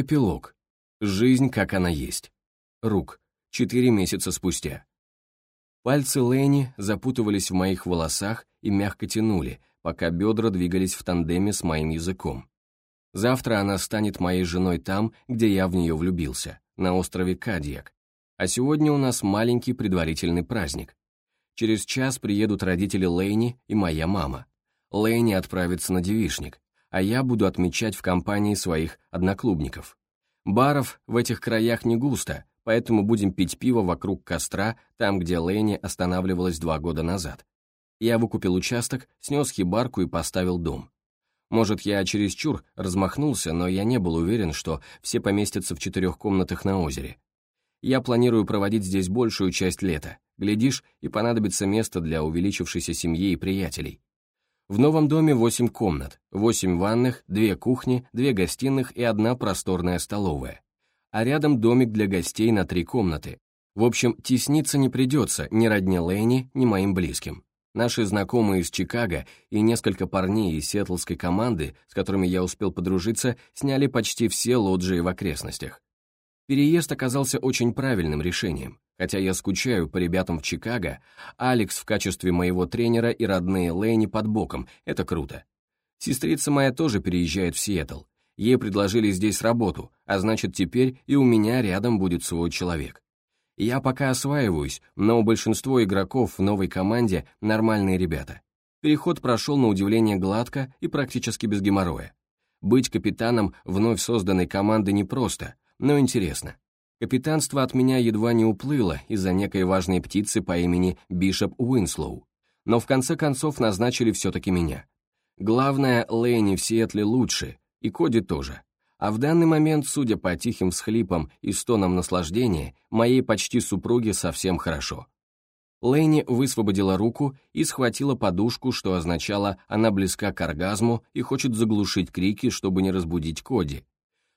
Эпилог. Жизнь, как она есть. Рук. Четыре месяца спустя. Пальцы Лэни запутывались в моих волосах и мягко тянули, пока бедра двигались в тандеме с моим языком. Завтра она станет моей женой там, где я в нее влюбился, на острове Кадьяк. А сегодня у нас маленький предварительный праздник. Через час приедут родители Лэйни и моя мама. Лэйни отправится на девишник, а я буду отмечать в компании своих одноклубников. Баров в этих краях не густо, поэтому будем пить пиво вокруг костра, там, где Лэйни останавливалась два года назад. Я выкупил участок, снес хибарку и поставил дом. Может, я чересчур размахнулся, но я не был уверен, что все поместятся в четырех комнатах на озере. Я планирую проводить здесь большую часть лета. Глядишь, и понадобится место для увеличившейся семьи и приятелей. В новом доме восемь комнат, восемь ванных, две кухни, две гостиных и одна просторная столовая. А рядом домик для гостей на три комнаты. В общем, тесниться не придется ни родне Лэйни, ни моим близким. Наши знакомые из Чикаго и несколько парней из сиэтлской команды, с которыми я успел подружиться, сняли почти все лоджии в окрестностях. Переезд оказался очень правильным решением. Хотя я скучаю по ребятам в Чикаго, Алекс в качестве моего тренера и родные Лэйни под боком, это круто. Сестрица моя тоже переезжает в Сиэтл. Ей предложили здесь работу, а значит теперь и у меня рядом будет свой человек. Я пока осваиваюсь, но большинство игроков в новой команде нормальные ребята. Переход прошел на удивление гладко и практически без геморроя. Быть капитаном вновь созданной команды непросто, но интересно. Капитанство от меня едва не уплыло из-за некой важной птицы по имени Бишоп Уинслоу, но в конце концов назначили все-таки меня. Главное, Лэйни в Сиэтле лучше, и Коди тоже. А в данный момент, судя по тихим всхлипам и стонам наслаждения, моей почти супруге совсем хорошо. Лэйни высвободила руку и схватила подушку, что означало, она близка к оргазму и хочет заглушить крики, чтобы не разбудить Коди.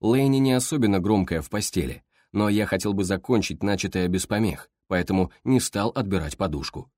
Лэйни не особенно громкая в постели, но я хотел бы закончить начатое без помех, поэтому не стал отбирать подушку.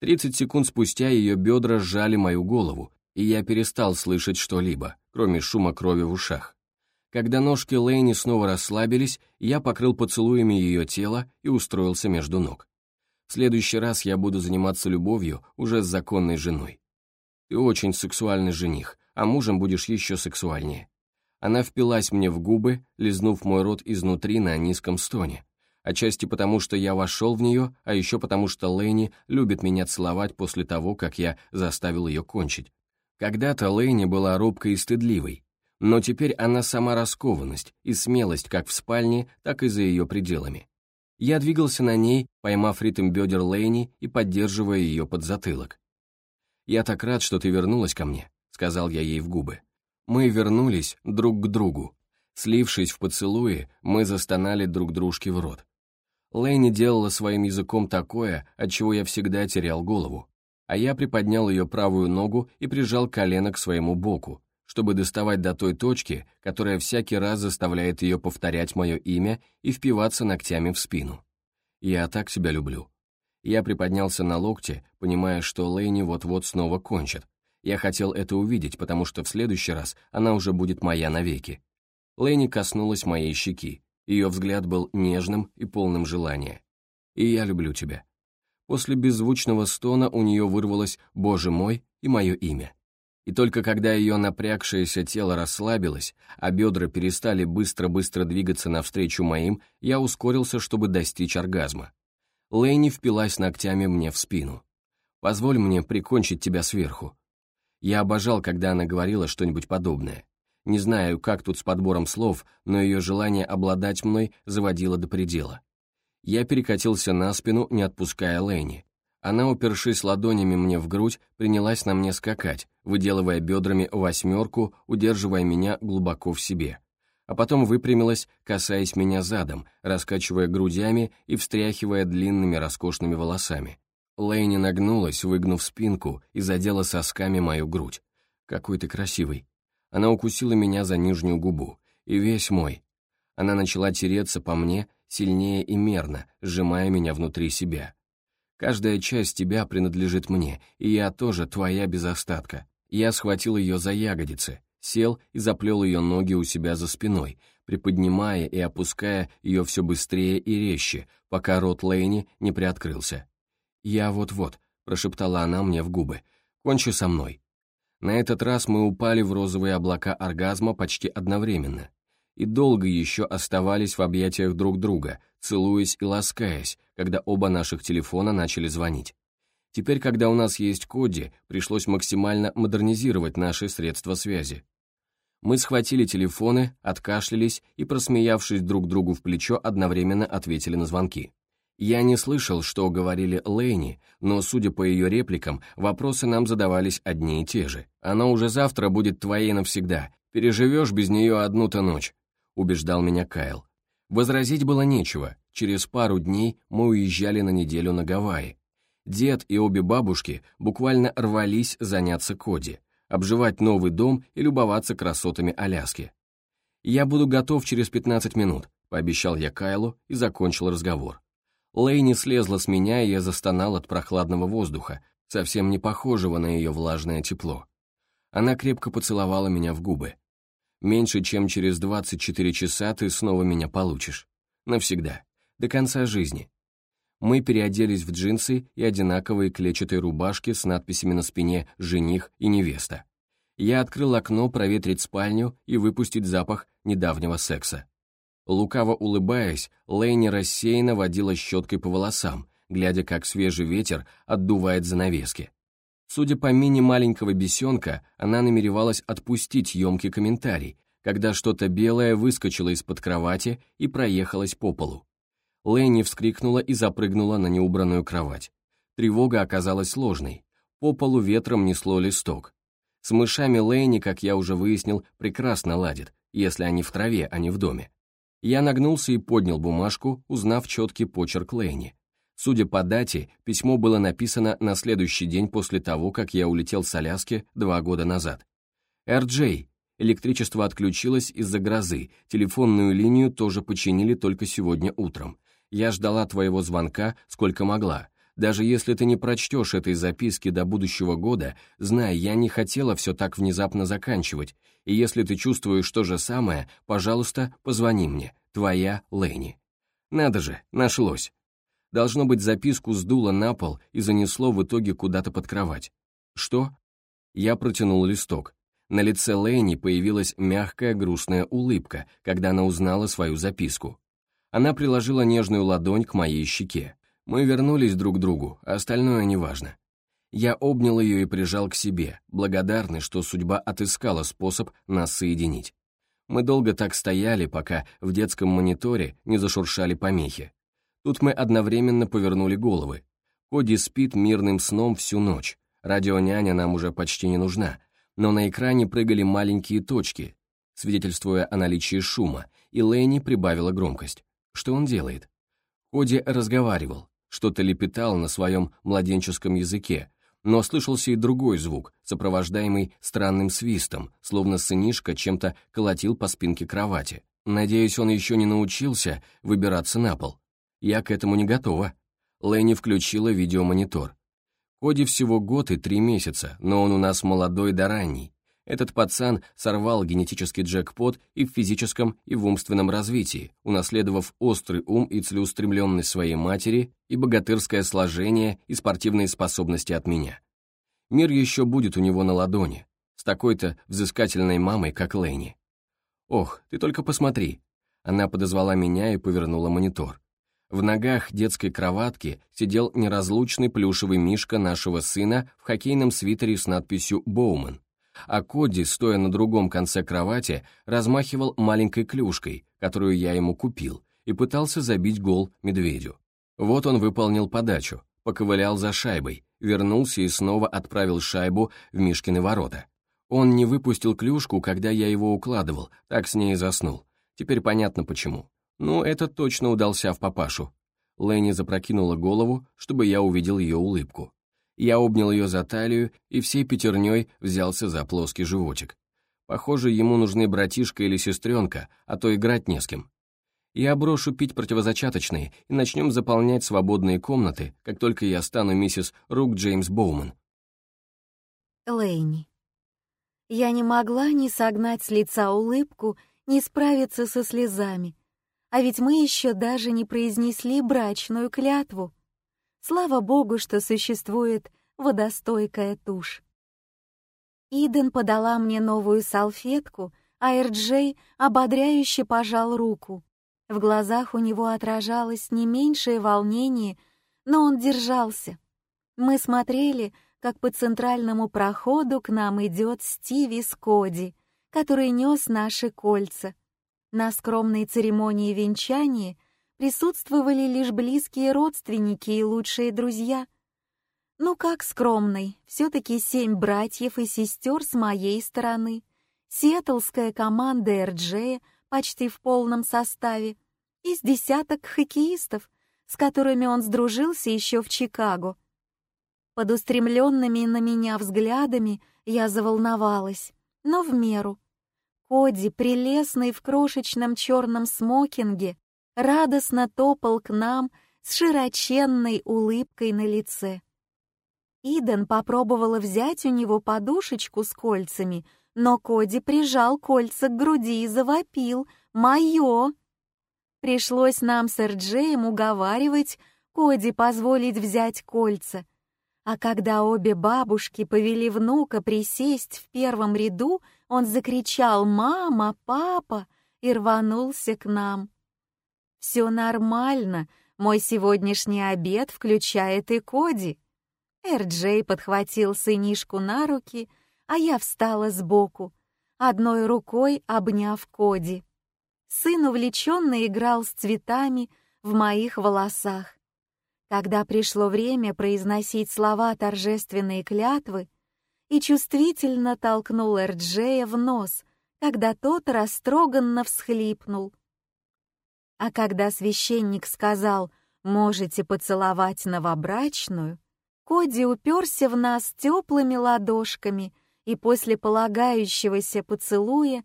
30 секунд спустя ее бедра сжали мою голову, и я перестал слышать что-либо, кроме шума крови в ушах. Когда ножки Лэйни снова расслабились, я покрыл поцелуями ее тело и устроился между ног. В следующий раз я буду заниматься любовью уже с законной женой. Ты очень сексуальный жених, а мужем будешь еще сексуальнее. Она впилась мне в губы, лизнув мой рот изнутри на низком стоне. Отчасти потому, что я вошел в нее, а еще потому, что Лэйни любит меня целовать после того, как я заставил ее кончить. Когда-то Лэйни была робкой и стыдливой, но теперь она сама раскованность и смелость как в спальне, так и за ее пределами. Я двигался на ней, поймав ритм бедер Лейни и поддерживая ее под затылок. «Я так рад, что ты вернулась ко мне», — сказал я ей в губы. Мы вернулись друг к другу. Слившись в поцелуе, мы застонали друг дружке в рот. Лейни делала своим языком такое, от чего я всегда терял голову. А я приподнял ее правую ногу и прижал колено к своему боку, чтобы доставать до той точки, которая всякий раз заставляет ее повторять мое имя и впиваться ногтями в спину. Я так себя люблю. Я приподнялся на локте, понимая, что Лейни вот-вот снова кончит. Я хотел это увидеть, потому что в следующий раз она уже будет моя навеки. Лейни коснулась моей щеки. Ее взгляд был нежным и полным желания. «И я люблю тебя». После беззвучного стона у нее вырвалось «Боже мой» и мое имя и только когда ее напрягшееся тело расслабилось, а бедра перестали быстро-быстро двигаться навстречу моим, я ускорился, чтобы достичь оргазма. Лэйни впилась ногтями мне в спину. «Позволь мне прикончить тебя сверху». Я обожал, когда она говорила что-нибудь подобное. Не знаю, как тут с подбором слов, но ее желание обладать мной заводило до предела. Я перекатился на спину, не отпуская Лэйни. Она, упершись ладонями мне в грудь, принялась на мне скакать, выделывая бедрами восьмерку, удерживая меня глубоко в себе. А потом выпрямилась, касаясь меня задом, раскачивая грудями и встряхивая длинными роскошными волосами. Лейни нагнулась, выгнув спинку, и задела сосками мою грудь. «Какой ты красивый!» Она укусила меня за нижнюю губу, и весь мой. Она начала тереться по мне сильнее и мерно, сжимая меня внутри себя. Каждая часть тебя принадлежит мне, и я тоже твоя без остатка. Я схватил ее за ягодицы, сел и заплел ее ноги у себя за спиной, приподнимая и опуская ее все быстрее и резче, пока рот Лейни не приоткрылся. «Я вот-вот», — прошептала она мне в губы, — «кончи со мной». На этот раз мы упали в розовые облака оргазма почти одновременно и долго еще оставались в объятиях друг друга, целуясь и ласкаясь, когда оба наших телефона начали звонить. Теперь, когда у нас есть Коди, пришлось максимально модернизировать наши средства связи. Мы схватили телефоны, откашлялись и, просмеявшись друг другу в плечо, одновременно ответили на звонки. Я не слышал, что говорили Лэйни, но, судя по ее репликам, вопросы нам задавались одни и те же. «Она уже завтра будет твоей навсегда. Переживешь без нее одну-то ночь», — убеждал меня Кайл. Возразить было нечего. Через пару дней мы уезжали на неделю на Гавайи. Дед и обе бабушки буквально рвались заняться Коди обживать новый дом и любоваться красотами Аляски. «Я буду готов через 15 минут», — пообещал я Кайлу и закончил разговор. Лейни слезла с меня, и я застонал от прохладного воздуха, совсем не похожего на ее влажное тепло. Она крепко поцеловала меня в губы. «Меньше чем через 24 часа ты снова меня получишь. Навсегда. До конца жизни». Мы переоделись в джинсы и одинаковые клетчатые рубашки с надписями на спине «Жених» и «Невеста». Я открыл окно проветрить спальню и выпустить запах недавнего секса. Лукаво улыбаясь, Лейни рассеянно водила щеткой по волосам, глядя, как свежий ветер отдувает занавески. Судя по мини маленького бесенка, она намеревалась отпустить емкий комментарий, когда что-то белое выскочило из-под кровати и проехалось по полу. Лэнни вскрикнула и запрыгнула на неубранную кровать. Тревога оказалась сложной. По полу ветром несло листок. С мышами Лэнни, как я уже выяснил, прекрасно ладит, если они в траве, а не в доме. Я нагнулся и поднял бумажку, узнав четкий почерк Лэнни. Судя по дате, письмо было написано на следующий день после того, как я улетел с Аляски два года назад. «Эр-Джей, электричество отключилось из-за грозы, телефонную линию тоже починили только сегодня утром. Я ждала твоего звонка, сколько могла. Даже если ты не прочтешь этой записки до будущего года, знай, я не хотела все так внезапно заканчивать, и если ты чувствуешь то же самое, пожалуйста, позвони мне. Твоя Лэни. Надо же, нашлось. Должно быть, записку сдуло на пол и занесло в итоге куда-то под кровать. Что? Я протянул листок. На лице Лэни появилась мягкая грустная улыбка, когда она узнала свою записку. Она приложила нежную ладонь к моей щеке. Мы вернулись друг к другу, а остальное неважно. Я обнял ее и прижал к себе, благодарный, что судьба отыскала способ нас соединить. Мы долго так стояли, пока в детском мониторе не зашуршали помехи. Тут мы одновременно повернули головы. Коди спит мирным сном всю ночь. Радионяня нам уже почти не нужна, но на экране прыгали маленькие точки, свидетельствуя о наличии шума, и Лэйни прибавила громкость. Что он делает? Коди разговаривал, что-то лепетал на своем младенческом языке, но слышался и другой звук, сопровождаемый странным свистом, словно сынишка чем-то колотил по спинке кровати. Надеюсь, он еще не научился выбираться на пол. Я к этому не готова. Лэнни включила видеомонитор. Коди всего год и три месяца, но он у нас молодой да ранний. Этот пацан сорвал генетический джекпот и в физическом, и в умственном развитии, унаследовав острый ум и целеустремленность своей матери, и богатырское сложение, и спортивные способности от меня. Мир еще будет у него на ладони, с такой-то взыскательной мамой, как Лэйни. «Ох, ты только посмотри!» Она подозвала меня и повернула монитор. В ногах детской кроватки сидел неразлучный плюшевый мишка нашего сына в хоккейном свитере с надписью «Боуман», а Коди, стоя на другом конце кровати, размахивал маленькой клюшкой, которую я ему купил, и пытался забить гол медведю. Вот он выполнил подачу, поковылял за шайбой, вернулся и снова отправил шайбу в Мишкины ворота. Он не выпустил клюшку, когда я его укладывал, так с ней и заснул. Теперь понятно почему. Ну, это точно удался в папашу. Лэнни запрокинула голову, чтобы я увидел ее улыбку. Я обнял ее за талию и всей пятерней взялся за плоский животик. Похоже, ему нужны братишка или сестренка, а то играть не с кем. Я брошу пить противозачаточные и начнем заполнять свободные комнаты, как только я стану миссис Рук Джеймс Боуман. Лэйни. Я не могла ни согнать с лица улыбку, ни справиться со слезами. А ведь мы еще даже не произнесли брачную клятву. Слава богу, что существует водостойкая тушь. Иден подала мне новую салфетку, а Эрджей ободряюще пожал руку. В глазах у него отражалось не меньшее волнение, но он держался. Мы смотрели, как по центральному проходу к нам идет Стиви Скоди, который нес наши кольца. На скромной церемонии венчания присутствовали лишь близкие родственники и лучшие друзья. Ну как скромный, все-таки семь братьев и сестер с моей стороны, сиэтлская команда РДЖ почти в полном составе, из десяток хоккеистов, с которыми он сдружился еще в Чикаго — под устремленными на меня взглядами я заволновалась, но в меру. Коди, прелестный в крошечном черном смокинге, радостно топал к нам с широченной улыбкой на лице. Иден попробовала взять у него подушечку с кольцами, но Коди прижал кольца к груди и завопил «Мое!». Пришлось нам с Эрджеем уговаривать Коди позволить взять кольца — а когда обе бабушки повели внука присесть в первом ряду, он закричал «Мама! Папа!» и рванулся к нам. «Все нормально, мой сегодняшний обед включает и Коди». Эрджей подхватил сынишку на руки, а я встала сбоку, одной рукой обняв Коди. Сын увлеченно играл с цветами в моих волосах. Когда пришло время произносить слова торжественной клятвы, и чувствительно толкнул Эрджея в нос, когда тот растроганно всхлипнул. А когда священник сказал «можете поцеловать новобрачную», Коди уперся в нас теплыми ладошками, и после полагающегося поцелуя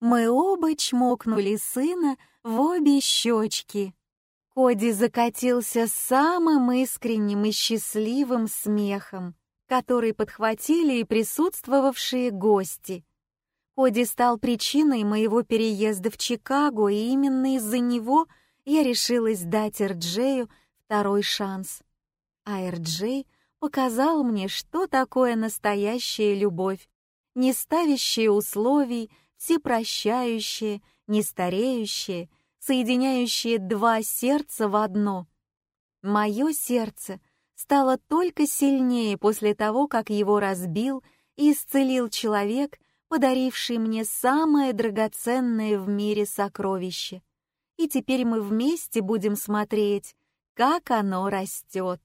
мы оба чмокнули сына в обе щечки. Коди закатился самым искренним и счастливым смехом, который подхватили и присутствовавшие гости. Коди стал причиной моего переезда в Чикаго, и именно из-за него я решилась дать Эрджею второй шанс. А Эрджей показал мне, что такое настоящая любовь, не ставящая условий, всепрощающая, не стареющая — соединяющие два сердца в одно. Мое сердце стало только сильнее после того, как его разбил и исцелил человек, подаривший мне самое драгоценное в мире сокровище. И теперь мы вместе будем смотреть, как оно растет.